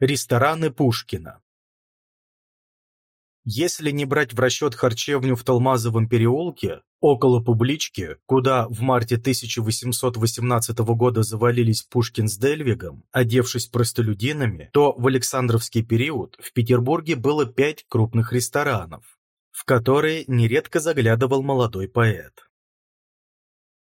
Рестораны Пушкина Если не брать в расчет харчевню в Талмазовом переулке, около публички, куда в марте 1818 года завалились Пушкин с Дельвигом, одевшись простолюдинами, то в Александровский период в Петербурге было пять крупных ресторанов, в которые нередко заглядывал молодой поэт.